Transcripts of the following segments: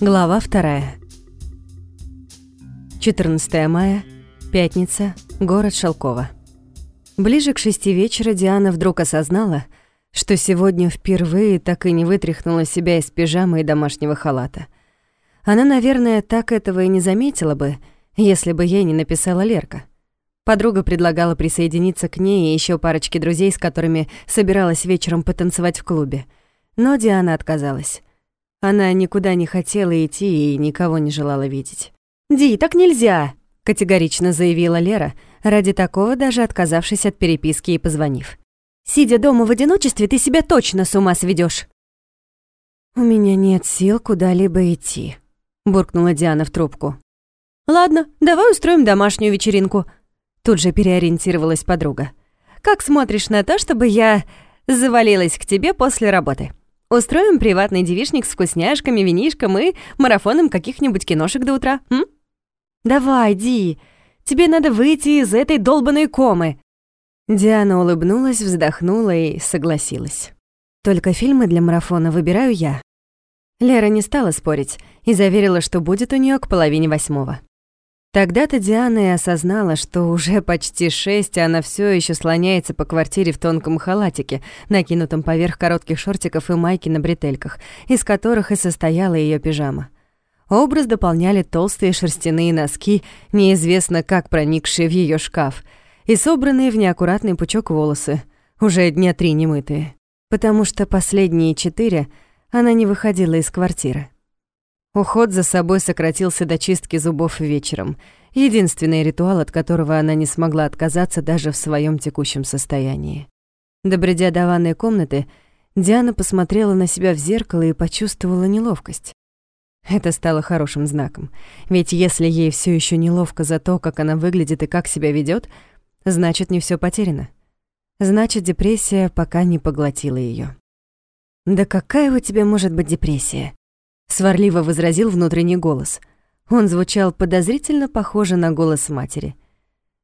Глава вторая. 14 мая, пятница, город Шелково. Ближе к шести вечера Диана вдруг осознала, что сегодня впервые так и не вытряхнула себя из пижамы и домашнего халата. Она, наверное, так этого и не заметила бы, если бы ей не написала Лерка. Подруга предлагала присоединиться к ней и еще парочке друзей, с которыми собиралась вечером потанцевать в клубе. Но Диана отказалась. Она никуда не хотела идти и никого не желала видеть. «Ди, так нельзя!» — категорично заявила Лера, ради такого даже отказавшись от переписки и позвонив. «Сидя дома в одиночестве, ты себя точно с ума сведёшь!» «У меня нет сил куда-либо идти», — буркнула Диана в трубку. «Ладно, давай устроим домашнюю вечеринку», — тут же переориентировалась подруга. «Как смотришь на то, чтобы я завалилась к тебе после работы?» Устроим приватный девишник с вкусняшками, винишком и марафоном каких-нибудь киношек до утра, м? Давай, Ди, тебе надо выйти из этой долбанной комы. Диана улыбнулась, вздохнула и согласилась. Только фильмы для марафона выбираю я. Лера не стала спорить и заверила, что будет у нее к половине восьмого. Тогда-то Диана и осознала, что уже почти шесть, а она все еще слоняется по квартире в тонком халатике, накинутом поверх коротких шортиков и майки на бретельках, из которых и состояла ее пижама. Образ дополняли толстые шерстяные носки, неизвестно как проникшие в ее шкаф, и собранные в неаккуратный пучок волосы, уже дня три немытые, потому что последние четыре она не выходила из квартиры. Уход за собой сократился до чистки зубов вечером. Единственный ритуал, от которого она не смогла отказаться даже в своем текущем состоянии. Добредя до ванной комнаты, Диана посмотрела на себя в зеркало и почувствовала неловкость. Это стало хорошим знаком. Ведь если ей все еще неловко за то, как она выглядит и как себя ведет, значит, не все потеряно. Значит, депрессия пока не поглотила ее. «Да какая у тебя может быть депрессия?» Сварливо возразил внутренний голос. Он звучал подозрительно похоже на голос матери.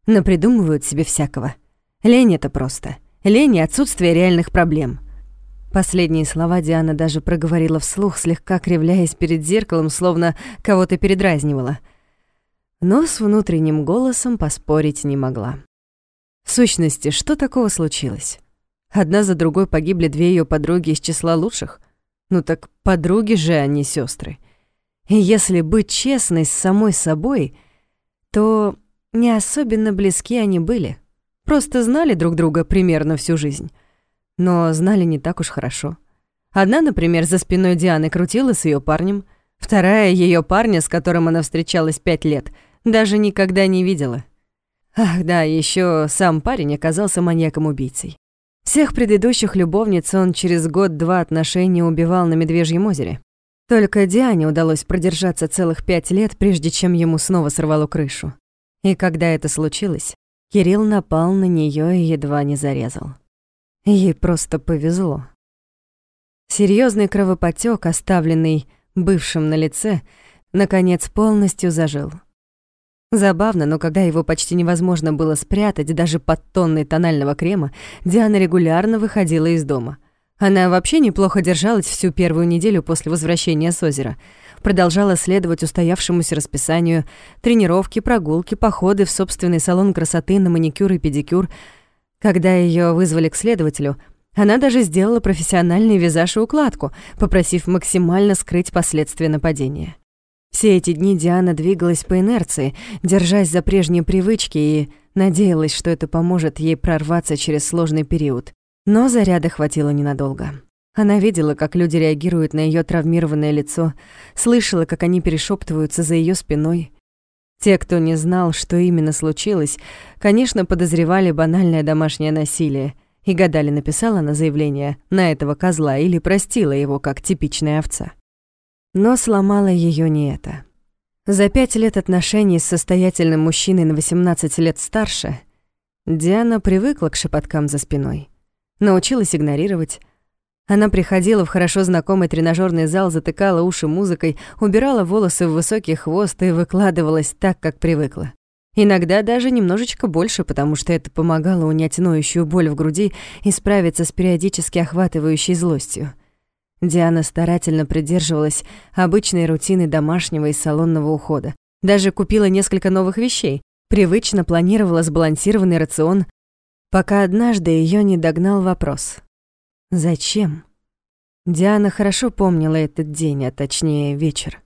Напридумывают себе всякого. Лень это просто. Лень и отсутствие реальных проблем. Последние слова Диана даже проговорила вслух, слегка кривляясь перед зеркалом, словно кого-то передразнивала. Но с внутренним голосом поспорить не могла. В сущности, что такого случилось? Одна за другой погибли две ее подруги из числа лучших — ну так подруги же, они а сестры. И если быть честной с самой собой, то не особенно близки они были. Просто знали друг друга примерно всю жизнь. Но знали не так уж хорошо. Одна, например, за спиной Дианы крутила с ее парнем, вторая ее парня, с которым она встречалась пять лет, даже никогда не видела. Ах да, еще сам парень оказался маньяком-убийцей. Всех предыдущих любовниц он через год-два отношений убивал на Медвежьем озере. Только Диане удалось продержаться целых пять лет, прежде чем ему снова сорвало крышу. И когда это случилось, Кирилл напал на нее и едва не зарезал. Ей просто повезло. Серьезный кровопотек, оставленный бывшим на лице, наконец полностью зажил. Забавно, но когда его почти невозможно было спрятать даже под тонной тонального крема, Диана регулярно выходила из дома. Она вообще неплохо держалась всю первую неделю после возвращения с озера. Продолжала следовать устоявшемуся расписанию, тренировки, прогулки, походы в собственный салон красоты на маникюр и педикюр. Когда ее вызвали к следователю, она даже сделала профессиональный визаж и укладку, попросив максимально скрыть последствия нападения. Все эти дни Диана двигалась по инерции, держась за прежние привычки и надеялась, что это поможет ей прорваться через сложный период. Но заряда хватило ненадолго. Она видела, как люди реагируют на ее травмированное лицо, слышала, как они перешептываются за ее спиной. Те, кто не знал, что именно случилось, конечно, подозревали банальное домашнее насилие и гадали, написала она заявление на этого козла или простила его как типичная овца. Но сломало ее не это. За пять лет отношений с состоятельным мужчиной на 18 лет старше Диана привыкла к шепоткам за спиной. Научилась игнорировать. Она приходила в хорошо знакомый тренажерный зал, затыкала уши музыкой, убирала волосы в высокий хвост и выкладывалась так, как привыкла. Иногда даже немножечко больше, потому что это помогало унять ноющую боль в груди и справиться с периодически охватывающей злостью. Диана старательно придерживалась обычной рутины домашнего и салонного ухода. Даже купила несколько новых вещей, привычно планировала сбалансированный рацион, пока однажды ее не догнал вопрос. Зачем? Диана хорошо помнила этот день, а точнее вечер.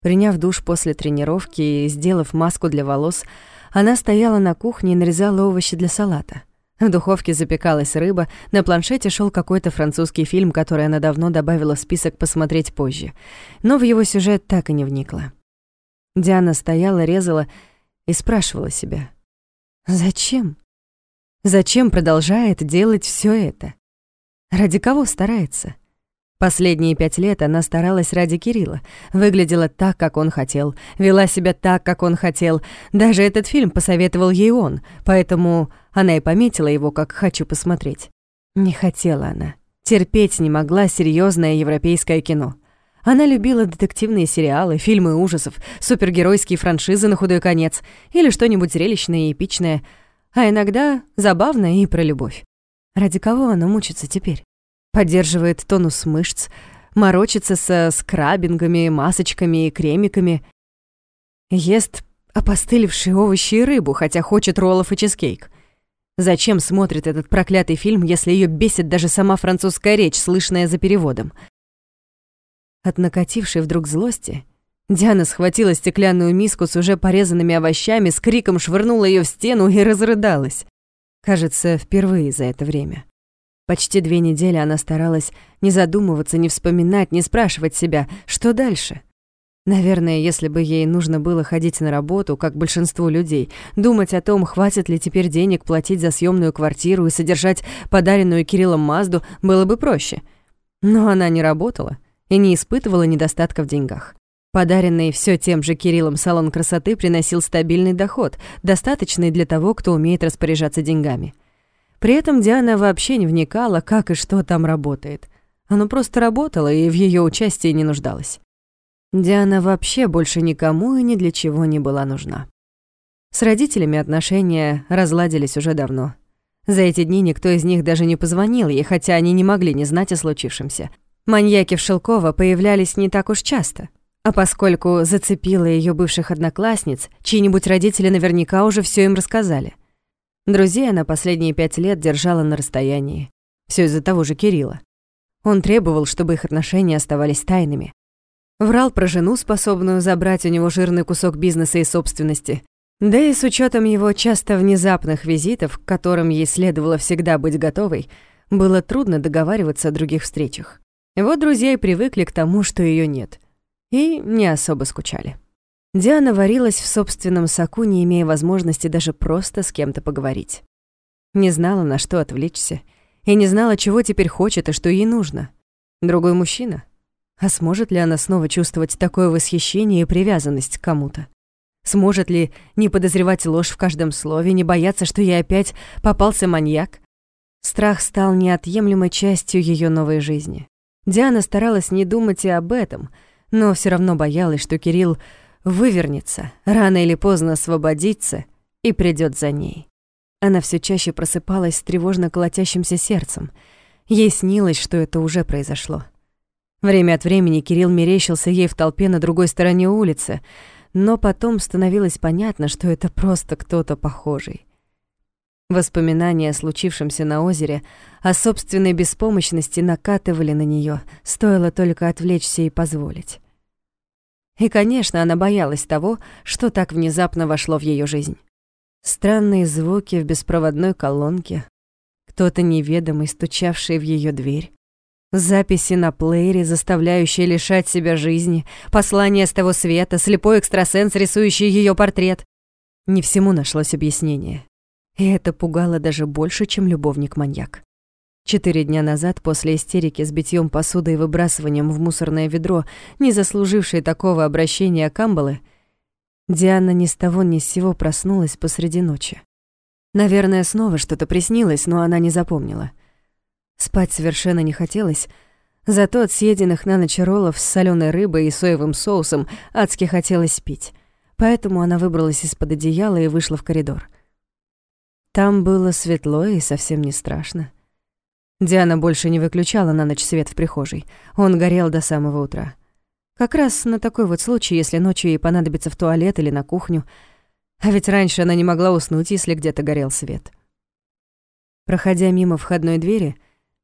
Приняв душ после тренировки и сделав маску для волос, она стояла на кухне и нарезала овощи для салата. В духовке запекалась рыба, на планшете шел какой-то французский фильм, который она давно добавила в список посмотреть позже. Но в его сюжет так и не вникла. Диана стояла, резала и спрашивала себя. Зачем? Зачем продолжает делать все это? Ради кого старается? Последние пять лет она старалась ради Кирилла, выглядела так, как он хотел, вела себя так, как он хотел. Даже этот фильм посоветовал ей он, поэтому она и пометила его, как «хочу посмотреть». Не хотела она. Терпеть не могла серьезное европейское кино. Она любила детективные сериалы, фильмы ужасов, супергеройские франшизы на худой конец или что-нибудь зрелищное и эпичное, а иногда забавное и про любовь. Ради кого она мучится теперь? Поддерживает тонус мышц, морочится со скрабингами, масочками и кремиками, ест опостылевшие овощи и рыбу, хотя хочет роллов и чизкейк. Зачем смотрит этот проклятый фильм, если ее бесит даже сама французская речь, слышная за переводом? От накатившей вдруг злости Диана схватила стеклянную миску с уже порезанными овощами, с криком швырнула ее в стену и разрыдалась. Кажется, впервые за это время. Почти две недели она старалась не задумываться, не вспоминать, не спрашивать себя, что дальше. Наверное, если бы ей нужно было ходить на работу, как большинству людей, думать о том, хватит ли теперь денег платить за съемную квартиру и содержать подаренную Кириллом Мазду, было бы проще. Но она не работала и не испытывала недостатка в деньгах. Подаренный все тем же Кириллом салон красоты приносил стабильный доход, достаточный для того, кто умеет распоряжаться деньгами. При этом Диана вообще не вникала, как и что там работает. Оно просто работало и в ее участии не нуждалась. Диана вообще больше никому и ни для чего не была нужна. С родителями отношения разладились уже давно. За эти дни никто из них даже не позвонил ей, хотя они не могли не знать о случившемся. Маньяки в Шелково появлялись не так уж часто. А поскольку зацепила ее бывших одноклассниц, чьи-нибудь родители наверняка уже все им рассказали — Друзей она последние пять лет держала на расстоянии. Все из-за того же Кирилла. Он требовал, чтобы их отношения оставались тайными. Врал про жену, способную забрать у него жирный кусок бизнеса и собственности. Да и с учетом его часто внезапных визитов, к которым ей следовало всегда быть готовой, было трудно договариваться о других встречах. Вот друзья и привыкли к тому, что ее нет. И не особо скучали. Диана варилась в собственном соку, не имея возможности даже просто с кем-то поговорить. Не знала, на что отвлечься, и не знала, чего теперь хочет и что ей нужно. Другой мужчина? А сможет ли она снова чувствовать такое восхищение и привязанность к кому-то? Сможет ли не подозревать ложь в каждом слове, не бояться, что ей опять попался маньяк? Страх стал неотъемлемой частью ее новой жизни. Диана старалась не думать и об этом, но все равно боялась, что Кирилл вывернется, рано или поздно освободится и придет за ней. Она все чаще просыпалась с тревожно колотящимся сердцем. Ей снилось, что это уже произошло. Время от времени Кирилл мерещился ей в толпе на другой стороне улицы, но потом становилось понятно, что это просто кто-то похожий. Воспоминания о случившемся на озере, о собственной беспомощности накатывали на нее, стоило только отвлечься и позволить. И, конечно, она боялась того, что так внезапно вошло в ее жизнь. Странные звуки в беспроводной колонке, кто-то неведомый, стучавший в ее дверь, записи на плеере, заставляющие лишать себя жизни, послание с того света, слепой экстрасенс, рисующий ее портрет. Не всему нашлось объяснение. И это пугало даже больше, чем любовник-маньяк. Четыре дня назад, после истерики с битьем посуды и выбрасыванием в мусорное ведро, не заслужившей такого обращения Камбалы, Диана ни с того ни с сего проснулась посреди ночи. Наверное, снова что-то приснилось, но она не запомнила. Спать совершенно не хотелось, зато от съеденных на ночь роллов с соленой рыбой и соевым соусом адски хотелось пить. Поэтому она выбралась из-под одеяла и вышла в коридор. Там было светло и совсем не страшно. Диана больше не выключала на ночь свет в прихожей. Он горел до самого утра. Как раз на такой вот случай, если ночью ей понадобится в туалет или на кухню. А ведь раньше она не могла уснуть, если где-то горел свет. Проходя мимо входной двери,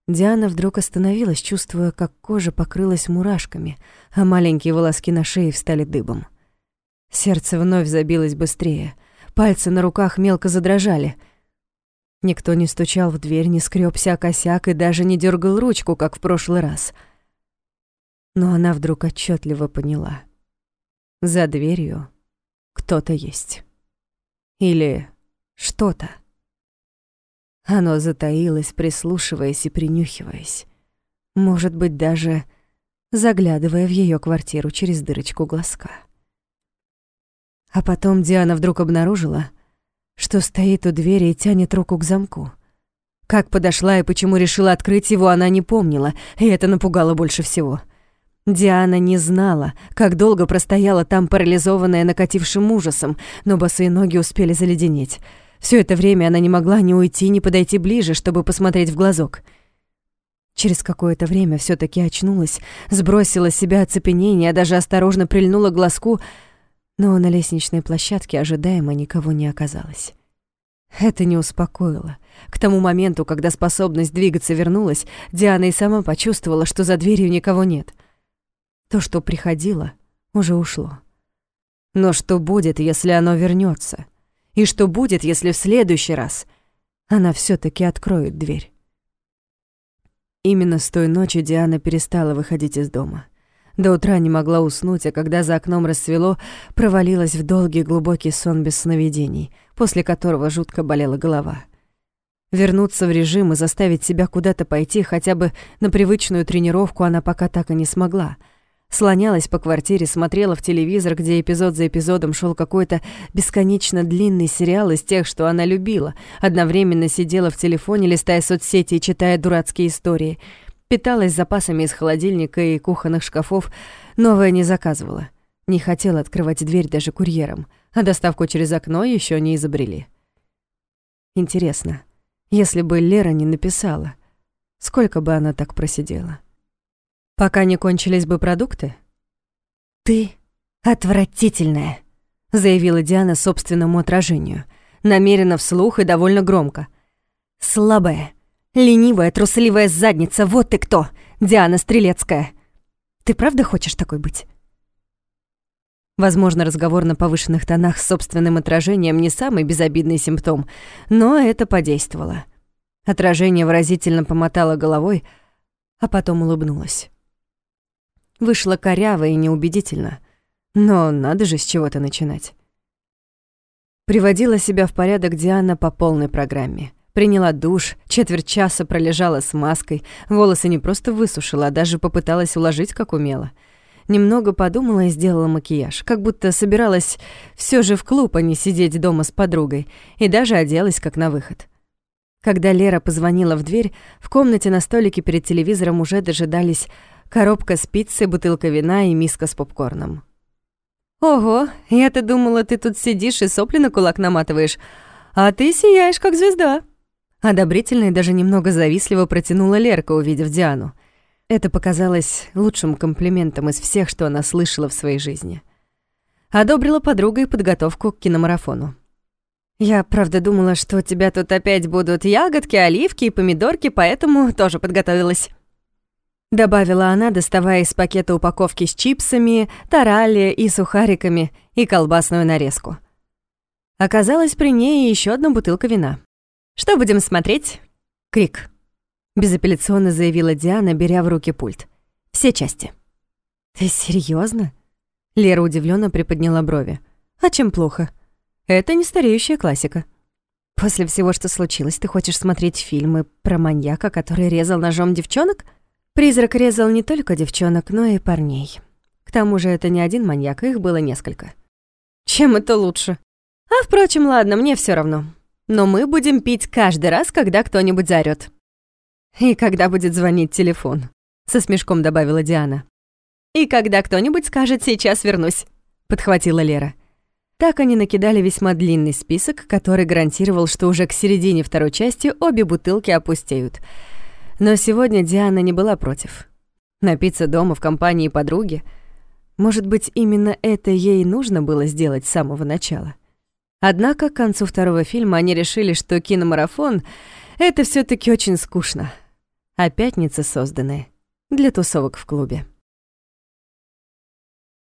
Диана вдруг остановилась, чувствуя, как кожа покрылась мурашками, а маленькие волоски на шее встали дыбом. Сердце вновь забилось быстрее, пальцы на руках мелко задрожали. Никто не стучал в дверь, не скрёбся о косяк и даже не дергал ручку, как в прошлый раз — но она вдруг отчетливо поняла. За дверью кто-то есть. Или что-то. Оно затаилось, прислушиваясь и принюхиваясь. Может быть, даже заглядывая в ее квартиру через дырочку глазка. А потом Диана вдруг обнаружила, что стоит у двери и тянет руку к замку. Как подошла и почему решила открыть его, она не помнила, и это напугало больше всего — Диана не знала, как долго простояла там, парализованная накатившим ужасом, но босые ноги успели заледенеть. Все это время она не могла ни уйти, ни подойти ближе, чтобы посмотреть в глазок. Через какое-то время все таки очнулась, сбросила с себя оцепенение, даже осторожно прильнула к глазку, но на лестничной площадке ожидаемо никого не оказалось. Это не успокоило. К тому моменту, когда способность двигаться вернулась, Диана и сама почувствовала, что за дверью никого нет — то, что приходило, уже ушло. Но что будет, если оно вернется? И что будет, если в следующий раз она все таки откроет дверь? Именно с той ночи Диана перестала выходить из дома. До утра не могла уснуть, а когда за окном рассвело, провалилась в долгий глубокий сон без сновидений, после которого жутко болела голова. Вернуться в режим и заставить себя куда-то пойти хотя бы на привычную тренировку она пока так и не смогла — Слонялась по квартире, смотрела в телевизор, где эпизод за эпизодом шел какой-то бесконечно длинный сериал из тех, что она любила. Одновременно сидела в телефоне, листая соцсети и читая дурацкие истории. Питалась запасами из холодильника и кухонных шкафов, новое не заказывала. Не хотела открывать дверь даже курьером, а доставку через окно еще не изобрели. Интересно, если бы Лера не написала, сколько бы она так просидела? Пока не кончились бы продукты? «Ты отвратительная», — заявила Диана собственному отражению, намеренно вслух и довольно громко. «Слабая, ленивая, трусливая задница, вот ты кто, Диана Стрелецкая. Ты правда хочешь такой быть?» Возможно, разговор на повышенных тонах с собственным отражением не самый безобидный симптом, но это подействовало. Отражение выразительно помотало головой, а потом улыбнулось. Вышло коряво и неубедительно. Но надо же с чего-то начинать. Приводила себя в порядок Диана по полной программе. Приняла душ, четверть часа пролежала с маской, волосы не просто высушила, а даже попыталась уложить, как умела. Немного подумала и сделала макияж, как будто собиралась все же в клуб, а не сидеть дома с подругой, и даже оделась как на выход. Когда Лера позвонила в дверь, в комнате на столике перед телевизором уже дожидались коробка с пиццей, бутылка вина и миска с попкорном. «Ого, я-то думала, ты тут сидишь и сопли на кулак наматываешь, а ты сияешь, как звезда». Одобрительно и даже немного завистливо протянула Лерка, увидев Диану. Это показалось лучшим комплиментом из всех, что она слышала в своей жизни. Одобрила подруга и подготовку к киномарафону. «Я, правда, думала, что у тебя тут опять будут ягодки, оливки и помидорки, поэтому тоже подготовилась». Добавила она, доставая из пакета упаковки с чипсами, таралли и сухариками и колбасную нарезку. Оказалось, при ней еще одна бутылка вина. «Что будем смотреть?» «Крик», — безапелляционно заявила Диана, беря в руки пульт. «Все части». «Ты серьезно? Лера удивленно приподняла брови. «А чем плохо? Это не стареющая классика». «После всего, что случилось, ты хочешь смотреть фильмы про маньяка, который резал ножом девчонок?» Призрак резал не только девчонок, но и парней. К тому же это не один маньяк, их было несколько. Чем это лучше? А, впрочем, ладно, мне все равно. Но мы будем пить каждый раз, когда кто-нибудь заорёт. И когда будет звонить телефон, со смешком добавила Диана. И когда кто-нибудь скажет «сейчас вернусь», подхватила Лера. Так они накидали весьма длинный список, который гарантировал, что уже к середине второй части обе бутылки опустеют — Но сегодня Диана не была против. Напиться дома в компании подруги — может быть, именно это ей нужно было сделать с самого начала. Однако к концу второго фильма они решили, что киномарафон — это все таки очень скучно, а пятницы созданы для тусовок в клубе.